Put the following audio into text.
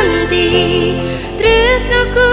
Nanti tresnaku